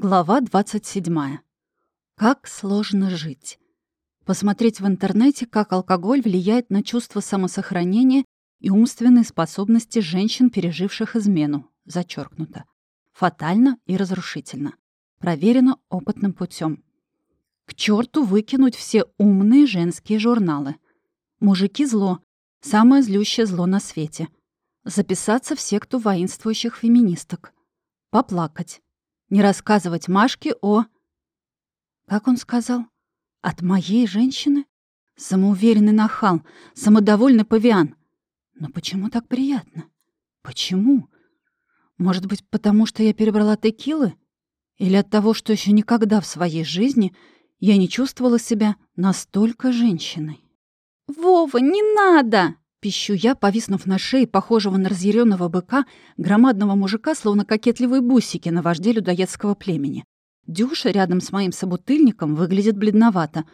Глава 27. Как сложно жить. Посмотреть в интернете, как алкоголь влияет на чувство самосохранения и умственные способности женщин, переживших измену. Зачеркнуто. Фатально и разрушительно. Проверено опытным путем. К черту выкинуть все умные женские журналы. Мужики зло. Самое злющее зло на свете. Записаться в секту воинствующих феминисток. Поплакать не рассказывать Машке о... Как он сказал? От моей женщины? Самоуверенный нахал, самодовольный павиан. Но почему так приятно? Почему? Может быть, потому что я перебрала текилы? Или от того, что еще никогда в своей жизни я не чувствовала себя настолько женщиной? «Вова, не надо!» Пищу я, повиснув на шее похожего на разъяренного быка, громадного мужика, словно кокетливые бусики на вожде людоедского племени. Дюша рядом с моим собутыльником выглядит бледновато.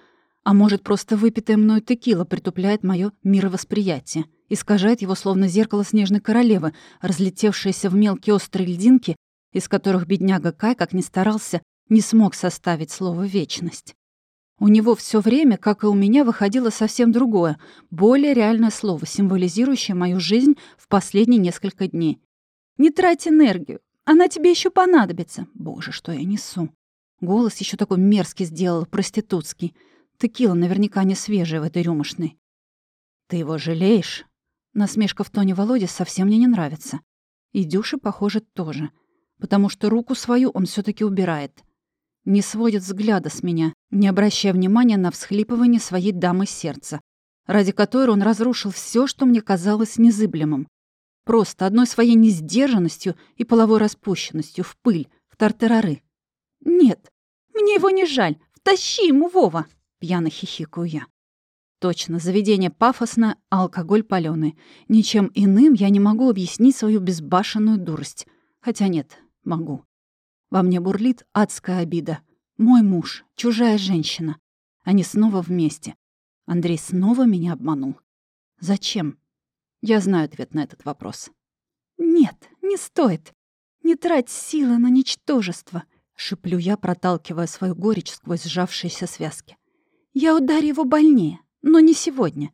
А может, просто выпитая мною текила притупляет мое мировосприятие, искажает его словно зеркало снежной королевы, разлетевшееся в мелкие острые льдинки, из которых бедняга Кай, как ни старался, не смог составить слово «вечность». У него все время, как и у меня, выходило совсем другое, более реальное слово, символизирующее мою жизнь в последние несколько дней. «Не трать энергию, она тебе еще понадобится». Боже, что я несу. Голос еще такой мерзкий сделал, проститутский. Текила наверняка не свежая в этой рюмошной. «Ты его жалеешь?» Насмешка в тоне Володи совсем мне не нравится. И Дюше, похоже, тоже. Потому что руку свою он все таки убирает не сводит взгляда с меня, не обращая внимания на всхлипывание своей дамы сердца, ради которой он разрушил все, что мне казалось незыблемым. Просто одной своей несдержанностью и половой распущенностью в пыль, в тартарары. «Нет, мне его не жаль. Втащи ему, Вова!» — пьяно хихикаю я. Точно, заведение пафосное, а алкоголь палёный. Ничем иным я не могу объяснить свою безбашенную дурость. Хотя нет, могу. Во мне бурлит адская обида. Мой муж, чужая женщина. Они снова вместе. Андрей снова меня обманул. Зачем? Я знаю ответ на этот вопрос. «Нет, не стоит. Не трать силы на ничтожество», — шиплю я, проталкивая свою горечь сквозь сжавшиеся связки. «Я ударю его больнее, но не сегодня.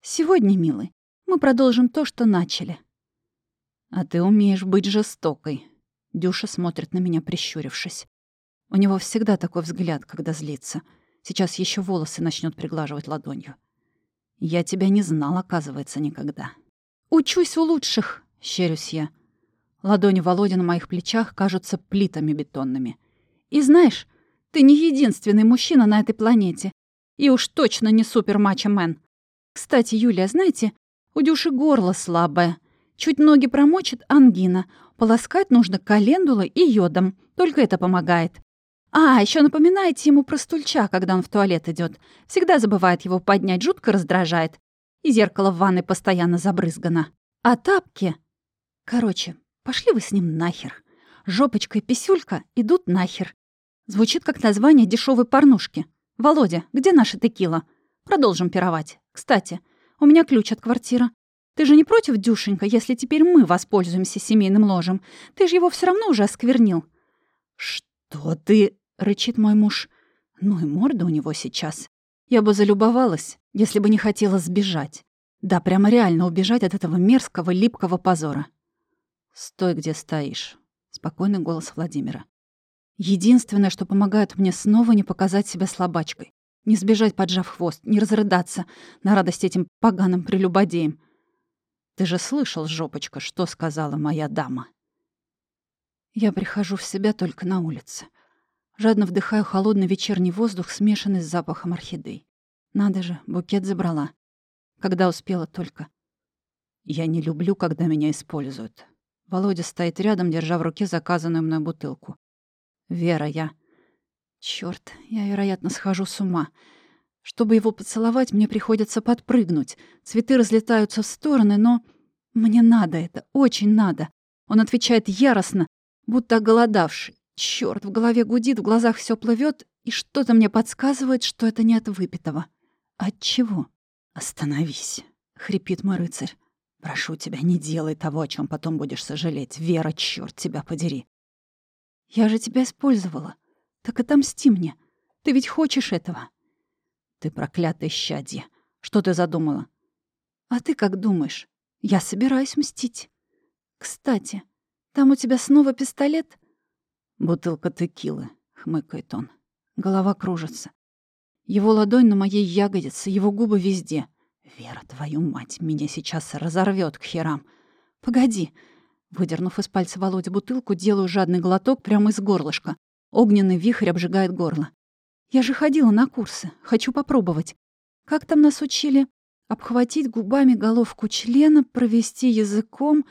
Сегодня, милый, мы продолжим то, что начали». «А ты умеешь быть жестокой», Дюша смотрит на меня, прищурившись. У него всегда такой взгляд, когда злится. Сейчас еще волосы начнет приглаживать ладонью. Я тебя не знал, оказывается, никогда. «Учусь у лучших!» — щерюсь я. Ладони Володи на моих плечах кажутся плитами бетонными. «И знаешь, ты не единственный мужчина на этой планете. И уж точно не супер-мачо-мен. Кстати, Юлия, знаете, у Дюши горло слабое. Чуть ноги промочит — ангина. Полоскать нужно календулой и йодом. Только это помогает. А, еще напоминайте ему про стульча, когда он в туалет идет. Всегда забывает его поднять, жутко раздражает. И зеркало в ванной постоянно забрызгано. А тапки... Короче, пошли вы с ним нахер. Жопочка и писюлька идут нахер. Звучит как название дешевой порнушки. Володя, где наша текила? Продолжим пировать. Кстати, у меня ключ от квартиры. Ты же не против, Дюшенька, если теперь мы воспользуемся семейным ложем? Ты же его все равно уже осквернил». «Что ты?» — рычит мой муж. «Ну и морда у него сейчас. Я бы залюбовалась, если бы не хотела сбежать. Да, прямо реально убежать от этого мерзкого, липкого позора». «Стой, где стоишь», — спокойный голос Владимира. «Единственное, что помогает мне снова не показать себя слабачкой, не сбежать, поджав хвост, не разрыдаться на радость этим поганым прелюбодеям. Ты же слышал, жопочка, что сказала моя дама. Я прихожу в себя только на улице. Жадно вдыхаю холодный вечерний воздух, смешанный с запахом орхидей. Надо же, букет забрала. Когда успела только. Я не люблю, когда меня используют. Володя стоит рядом, держа в руке заказанную мной бутылку. Вера, я... Чёрт, я, вероятно, схожу с ума. Чтобы его поцеловать, мне приходится подпрыгнуть. Цветы разлетаются в стороны, но... Мне надо это, очень надо. Он отвечает яростно, будто оголодавший. Чёрт, в голове гудит, в глазах все плывет, и что-то мне подсказывает, что это не от выпитого. От чего? Остановись, хрипит мой рыцарь. Прошу тебя, не делай того, о чем потом будешь сожалеть. Вера, чёрт тебя подери. Я же тебя использовала. Так отомсти мне. Ты ведь хочешь этого. Ты проклятая щадье. Что ты задумала? А ты как думаешь? Я собираюсь мстить. Кстати, там у тебя снова пистолет? Бутылка текилы, хмыкает он. Голова кружится. Его ладонь на моей ягодице, его губы везде. Вера, твою мать, меня сейчас разорвет к херам. Погоди. Выдернув из пальца Володи бутылку, делаю жадный глоток прямо из горлышка. Огненный вихрь обжигает горло. Я же ходила на курсы. Хочу попробовать. Как там нас учили? Обхватить губами головку члена, провести языком.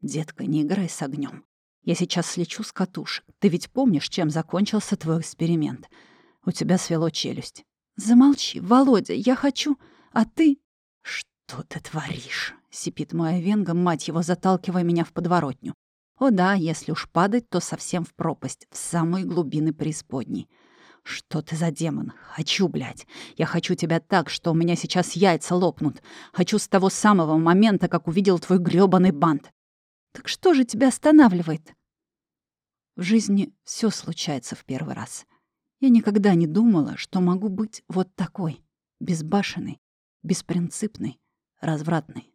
Детка, не играй с огнем. Я сейчас слечу с катушек. Ты ведь помнишь, чем закончился твой эксперимент? У тебя свело челюсть. Замолчи, Володя, я хочу... А ты... Что ты творишь? Сипит моя венга, мать его, заталкивая меня в подворотню. О да, если уж падать, то совсем в пропасть, в самые глубины преисподней. Что ты за демон? Хочу, блядь. Я хочу тебя так, что у меня сейчас яйца лопнут. Хочу с того самого момента, как увидел твой грёбаный бант. Так что же тебя останавливает? В жизни все случается в первый раз. Я никогда не думала, что могу быть вот такой, безбашенной, беспринципной, развратной.